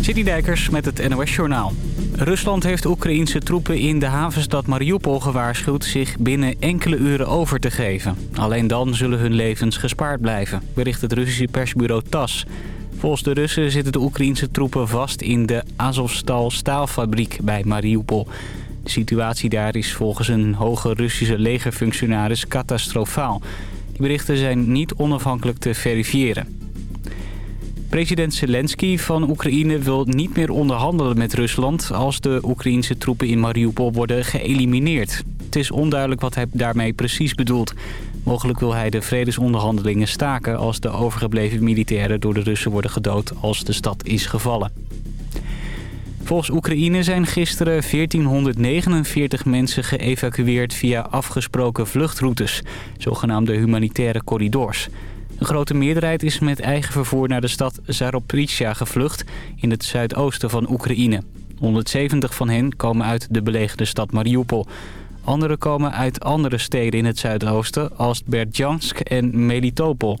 Dijkers met het NOS Journaal. Rusland heeft Oekraïense troepen in de havenstad Mariupol gewaarschuwd zich binnen enkele uren over te geven. Alleen dan zullen hun levens gespaard blijven, bericht het Russische persbureau TAS. Volgens de Russen zitten de Oekraïense troepen vast in de Azovstal staalfabriek bij Mariupol. De situatie daar is volgens een hoge Russische legerfunctionaris catastrofaal. Die berichten zijn niet onafhankelijk te verifiëren. President Zelensky van Oekraïne wil niet meer onderhandelen met Rusland... als de Oekraïnse troepen in Mariupol worden geëlimineerd. Het is onduidelijk wat hij daarmee precies bedoelt. Mogelijk wil hij de vredesonderhandelingen staken... als de overgebleven militairen door de Russen worden gedood als de stad is gevallen. Volgens Oekraïne zijn gisteren 1449 mensen geëvacueerd via afgesproken vluchtroutes, zogenaamde humanitaire corridors. Een grote meerderheid is met eigen vervoer naar de stad Zaropritsja gevlucht in het zuidoosten van Oekraïne. 170 van hen komen uit de belegerde stad Mariupol. Anderen komen uit andere steden in het zuidoosten als Berdjansk en Melitopol.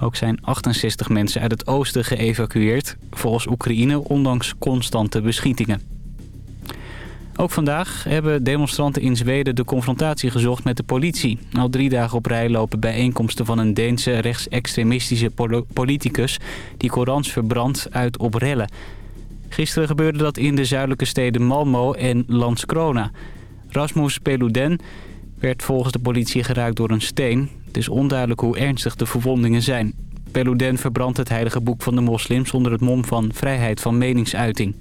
Ook zijn 68 mensen uit het oosten geëvacueerd, volgens Oekraïne ondanks constante beschietingen. Ook vandaag hebben demonstranten in Zweden de confrontatie gezocht met de politie. Al drie dagen op rij lopen bijeenkomsten van een Deense rechtsextremistische politicus... die Korans verbrandt uit op rellen. Gisteren gebeurde dat in de zuidelijke steden Malmo en Landskrona. Rasmus Peluden werd volgens de politie geraakt door een steen. Het is onduidelijk hoe ernstig de verwondingen zijn. Peluden verbrandt het heilige boek van de moslims onder het mom van vrijheid van meningsuiting.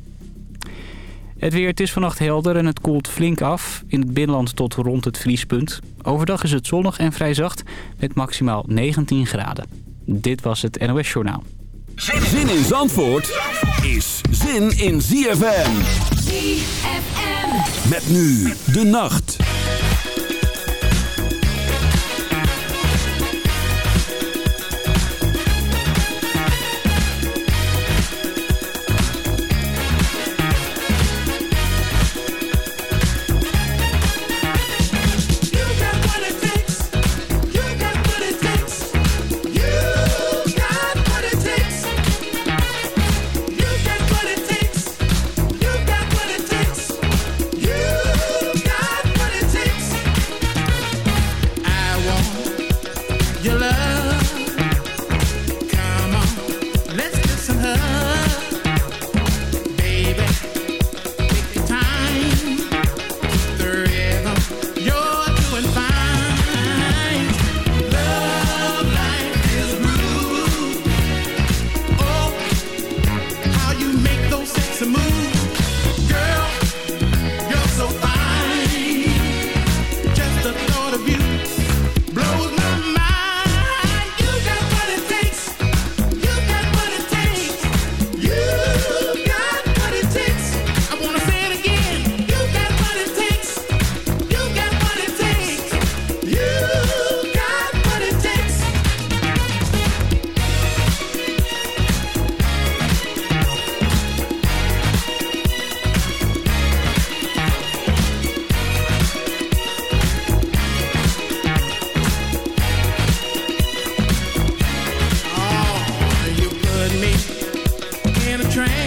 Het weer, het is vannacht helder en het koelt flink af. In het binnenland tot rond het vriespunt. Overdag is het zonnig en vrij zacht met maximaal 19 graden. Dit was het NOS Journaal. Zin in Zandvoort is zin in ZFM. ZFM. Met nu de nacht. in a train.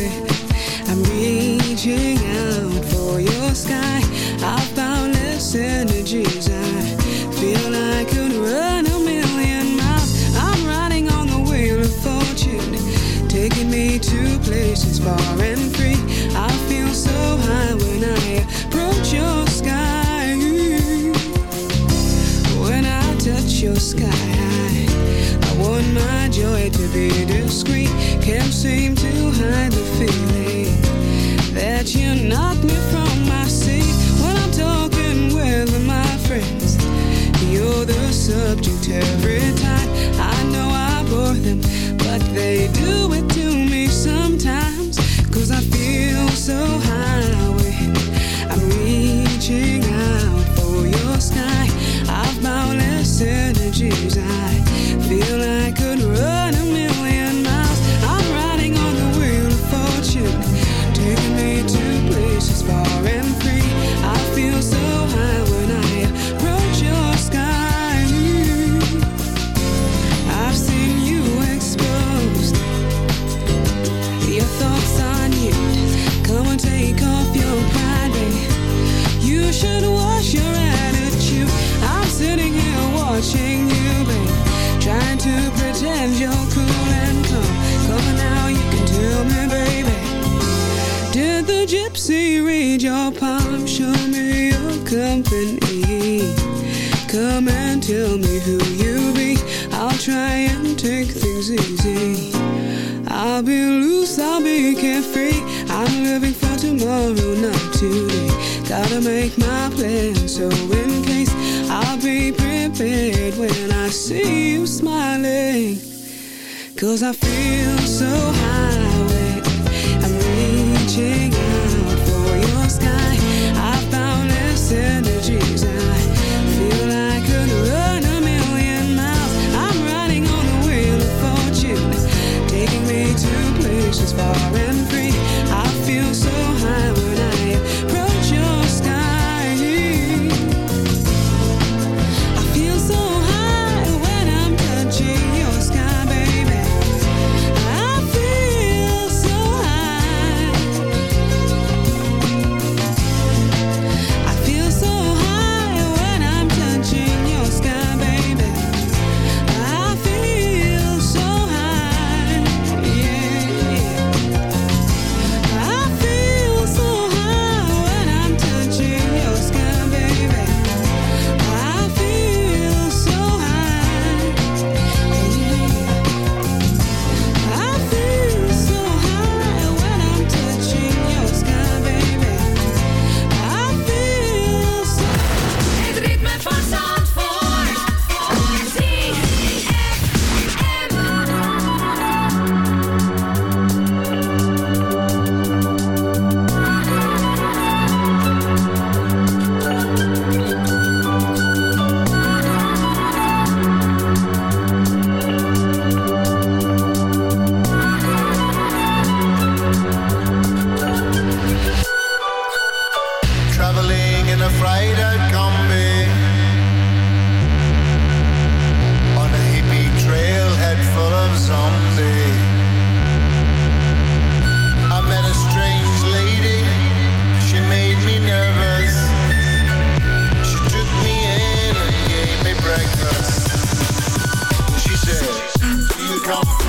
come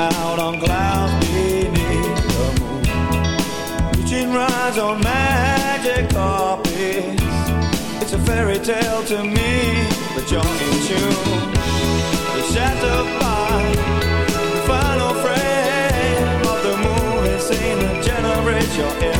out on clouds beneath the moon. Reaching rides on magic carpets. It's a fairy tale to me, but you're in tune. The shattered by the final frame of the moon is seen a generation.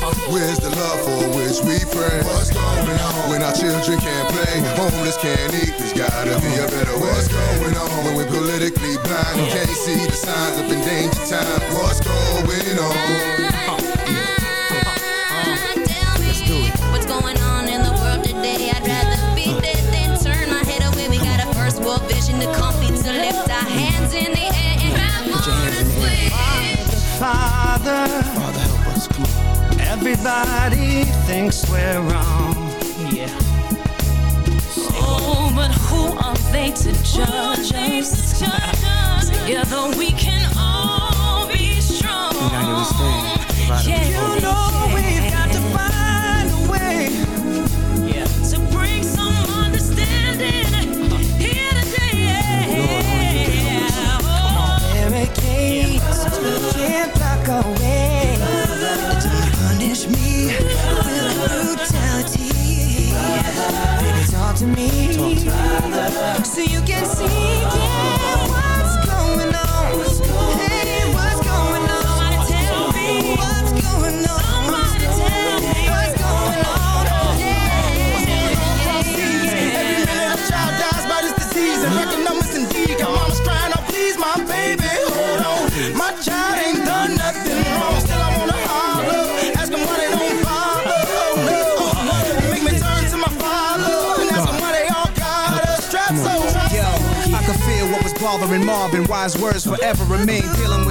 is the love for which we pray. What's going on? When our children can't play, homeless can't eat, there's gotta be a better way. What's going on? When we're politically blind and can't see the signs of endangered time. What's going on? What's going on in the world today. I'd rather be dead than turn my head away. We got a first world vision to compete to lift our hands in the air and on Father. Everybody thinks we're wrong. Yeah. Oh, but who are they to judge us? Together we can all be strong. You know, yeah. you know so you can see yeah, what's going on. Hey, what's going on? Tell me what's going on. Tell me what's going on. Every minute a child dies by disease And record numbers Got crying out please my baby Hold on My child ain't done nothing wrong Still I wanna holler Ask Oh no Make me turn to my father bothering Marvin. Wise words forever remain. Dealing with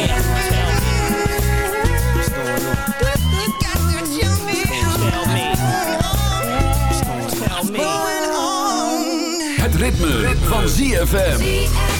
Ritme, van ZFM.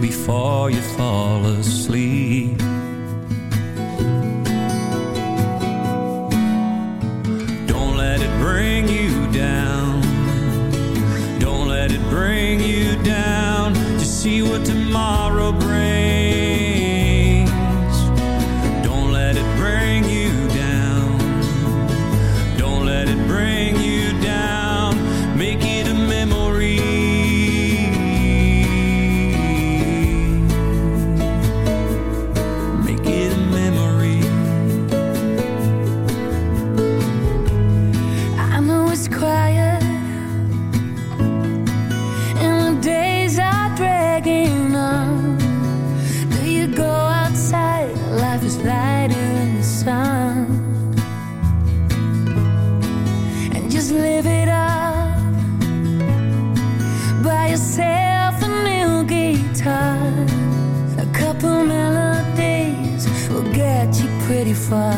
Before you fall asleep? 花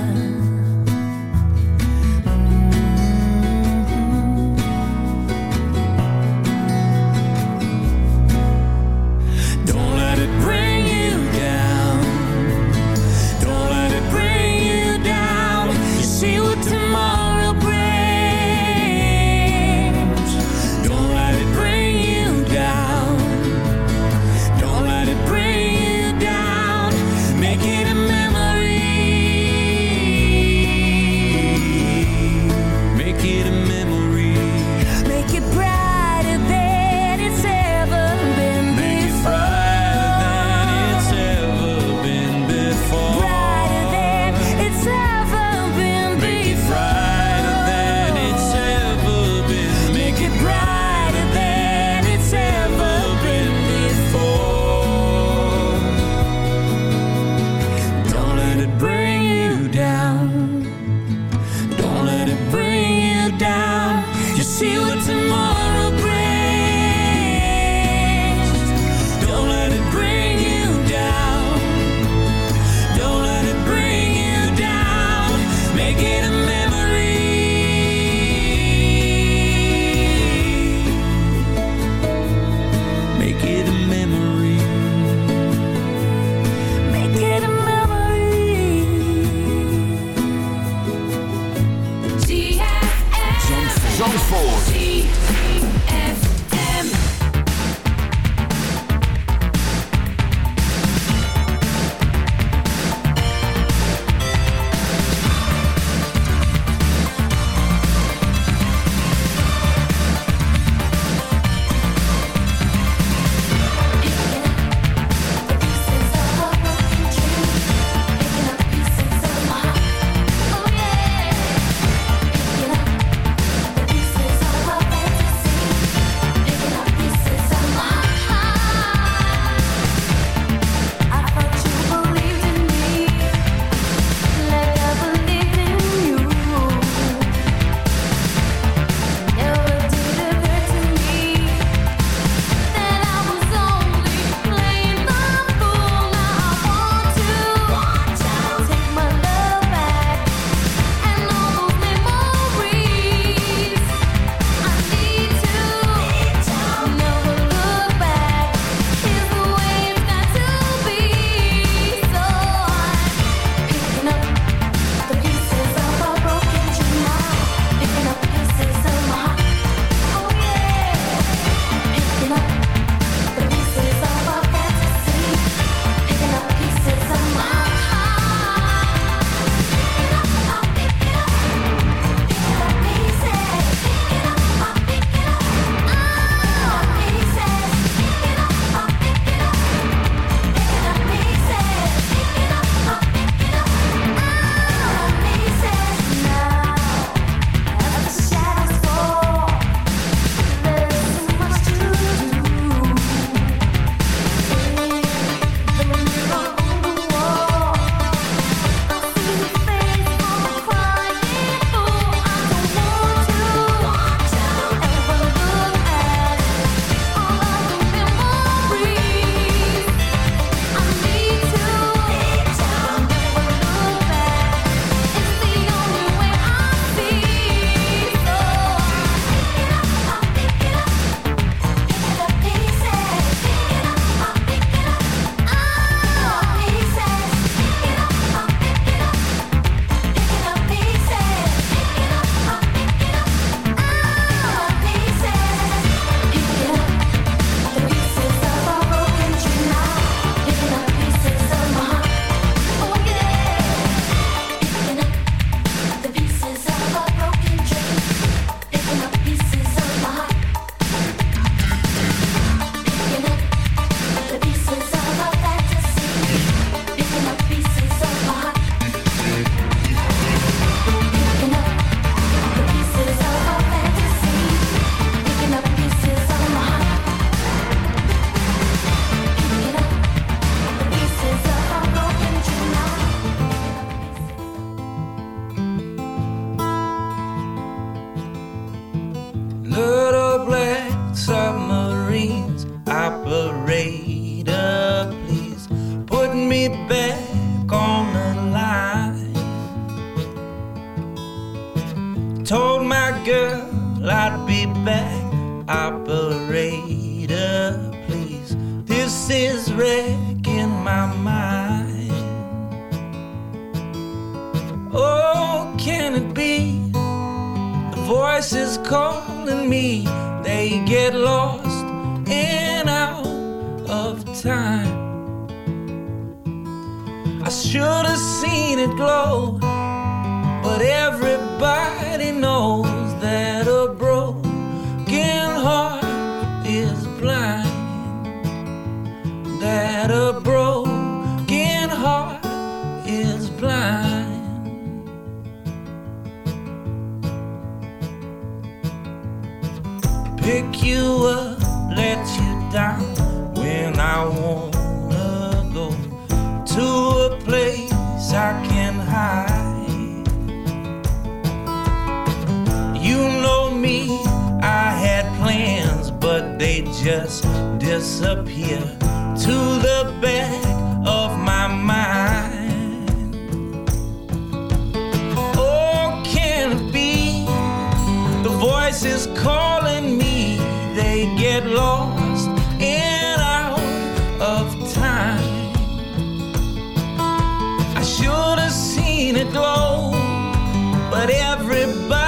but everybody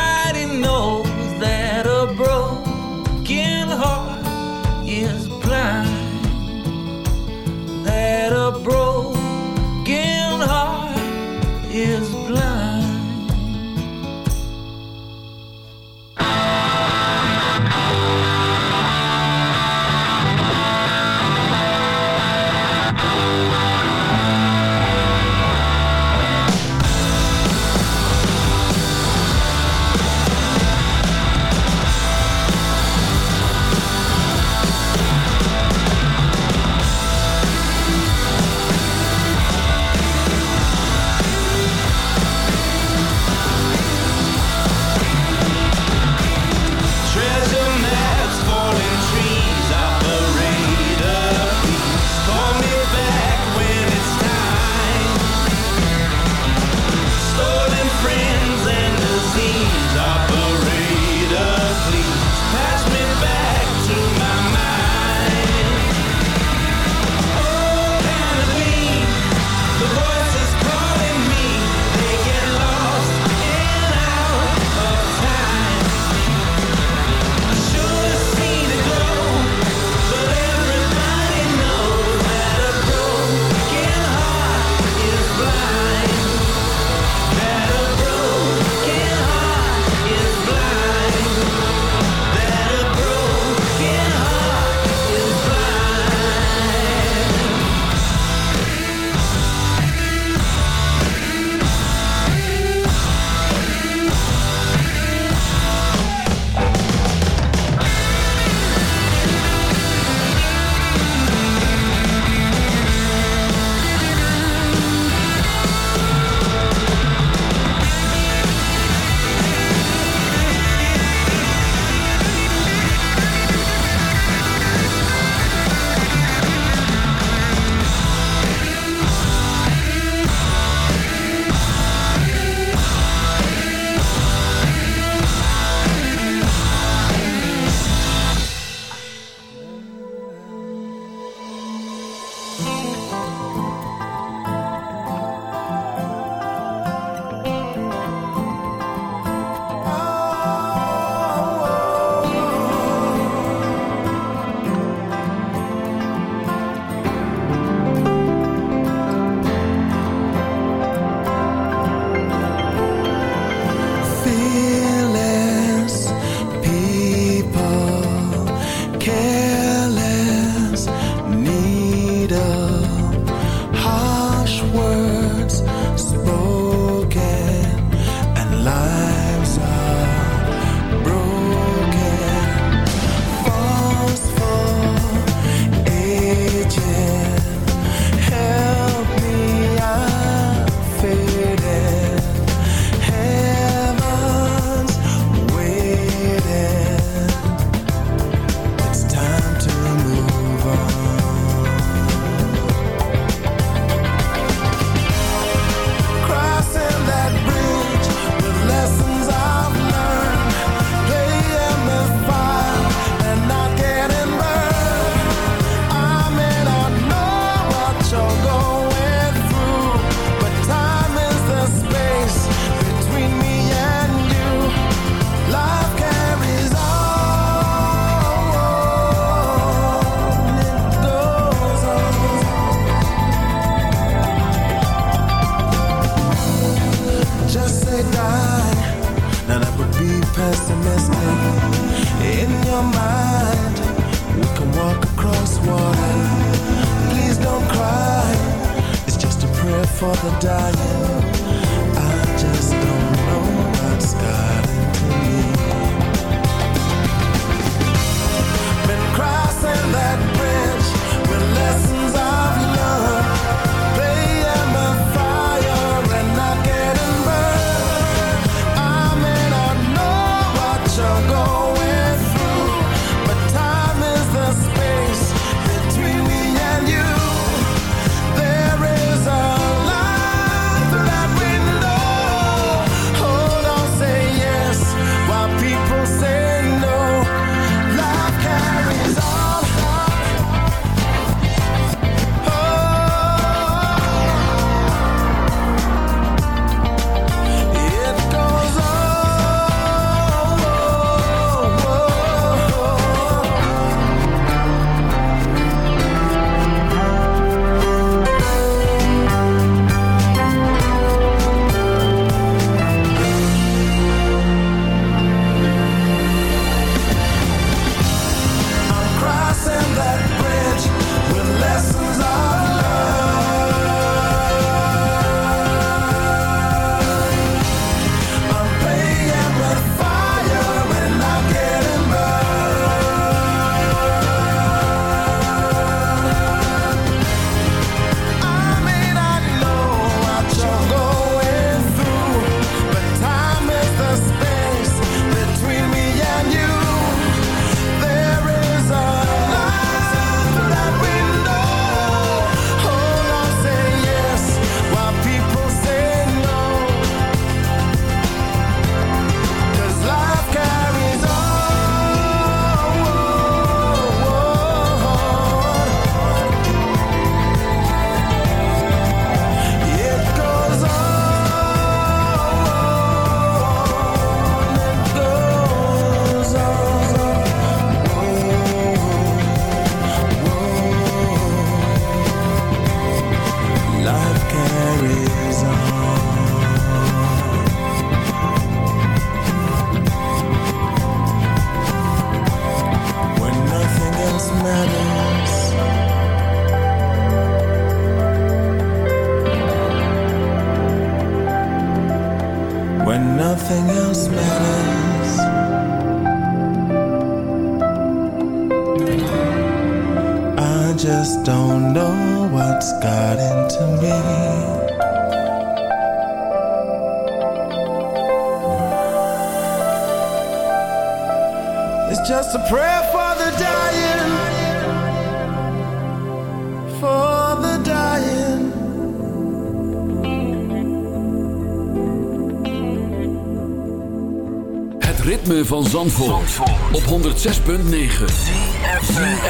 106.9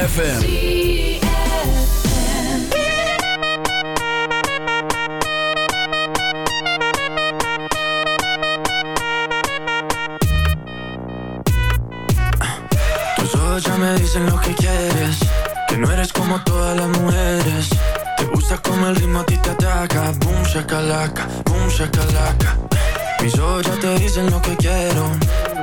FM. Ya me dicen lo que quieres. Que no eres como todas las mujeres. Te gusta como el ritmo a ti te ataca. Boom, shakalaka, boom, shakalaka. Mis ojos ya te dicen lo que quiero.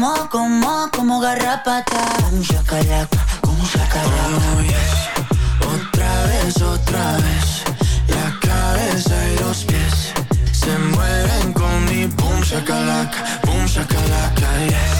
Como, como, como garrapata. Boom shakalaka. Boom shakalaka. Oh, yes. Otra vez, otra vez. La cabeza y los pies se mueven con mi boom shakalaka, boom shakalaka, yes.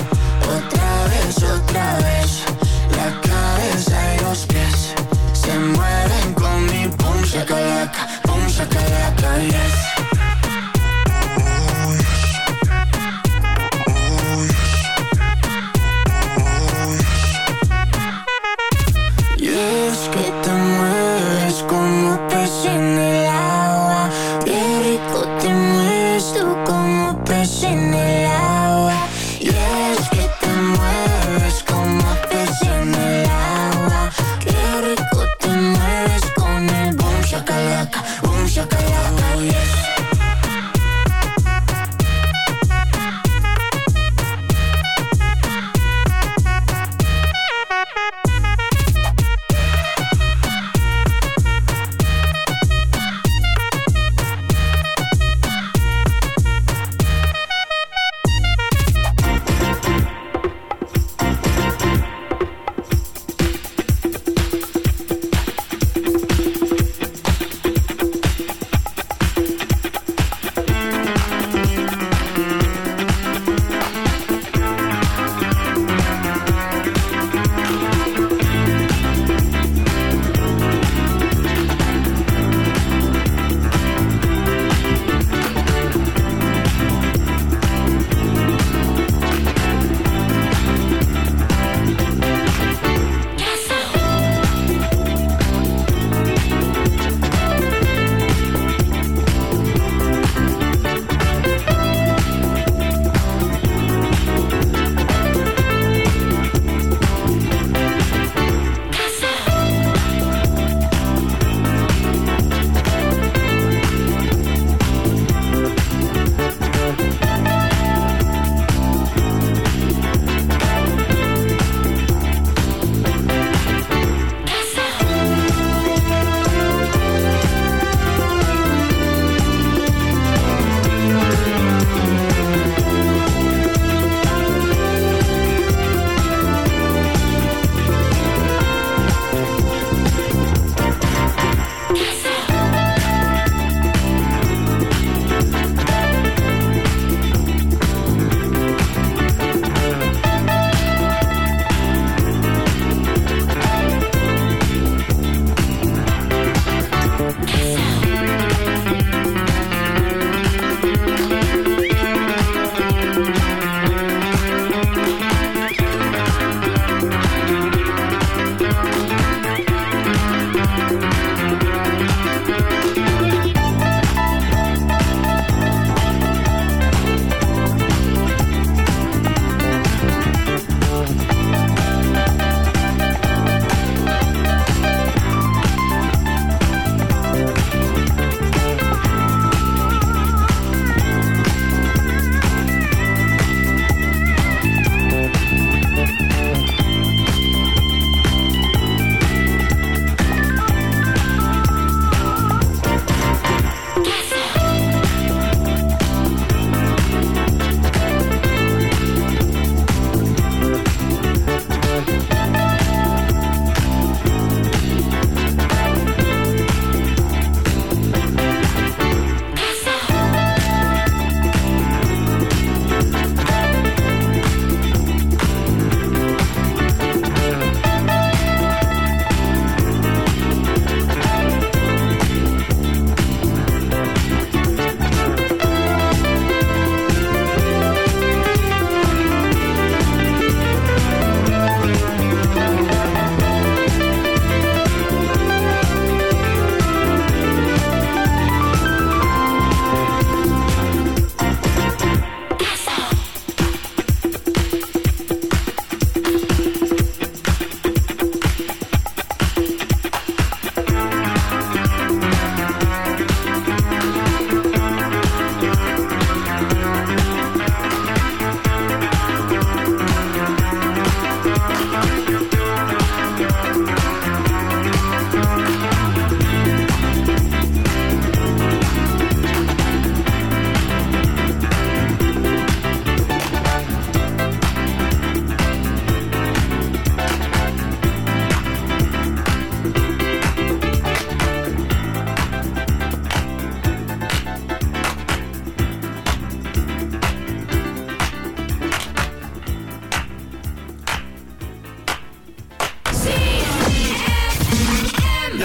La cabeza y los pies Se mueven con mi Boom shakalaka, yes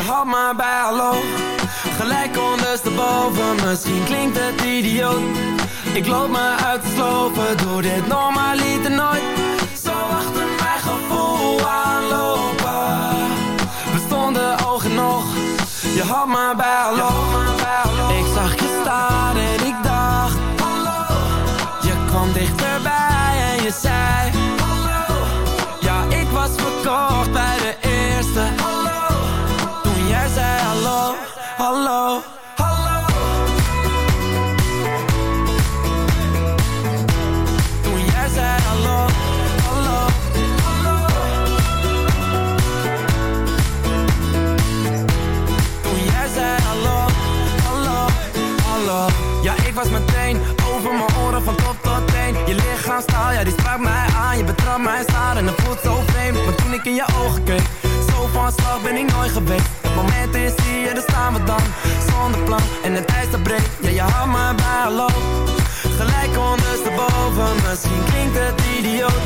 maar bij hallo. Gelijk ondersteboven, misschien klinkt het idioot. Ik loop me uit te slopen, doe dit normaliter nooit. Zo achter mijn gevoel aanlopen. We stonden ogen nog, je had me bij hallo. Ik zag je staan en ik dacht Hallo. Je kwam dichterbij en je zei Hallo. Ja, ik was verkocht bij de eerste hallo, hallo, Toen jij zei hallo, hallo, hallo. Toen jij zei hallo, hallo, hallo. Ja, ik was meteen over mijn oren van top tot teen. Je lichaamstaal, ja die sprak mij aan. Je betrapt mij staan en het voelt zo vreemd. Maar toen ik in je ogen keek Van slag ben ik nooit geweest. Het moment is hier, daar staan we dan. Zonder plan en het ijs dat breekt Ja, je had me bij hallo Gelijk ondersteboven. Misschien klinkt het idioot.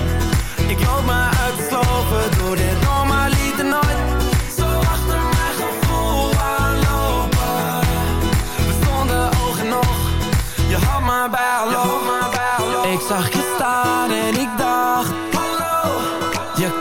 Ik loop me uit te slopen Doe dit normaliter nooit. Zo achter mijn gevoel aanlopen. We stonden oog in oog Je had me bij hallo Ik zag je staan en ik dacht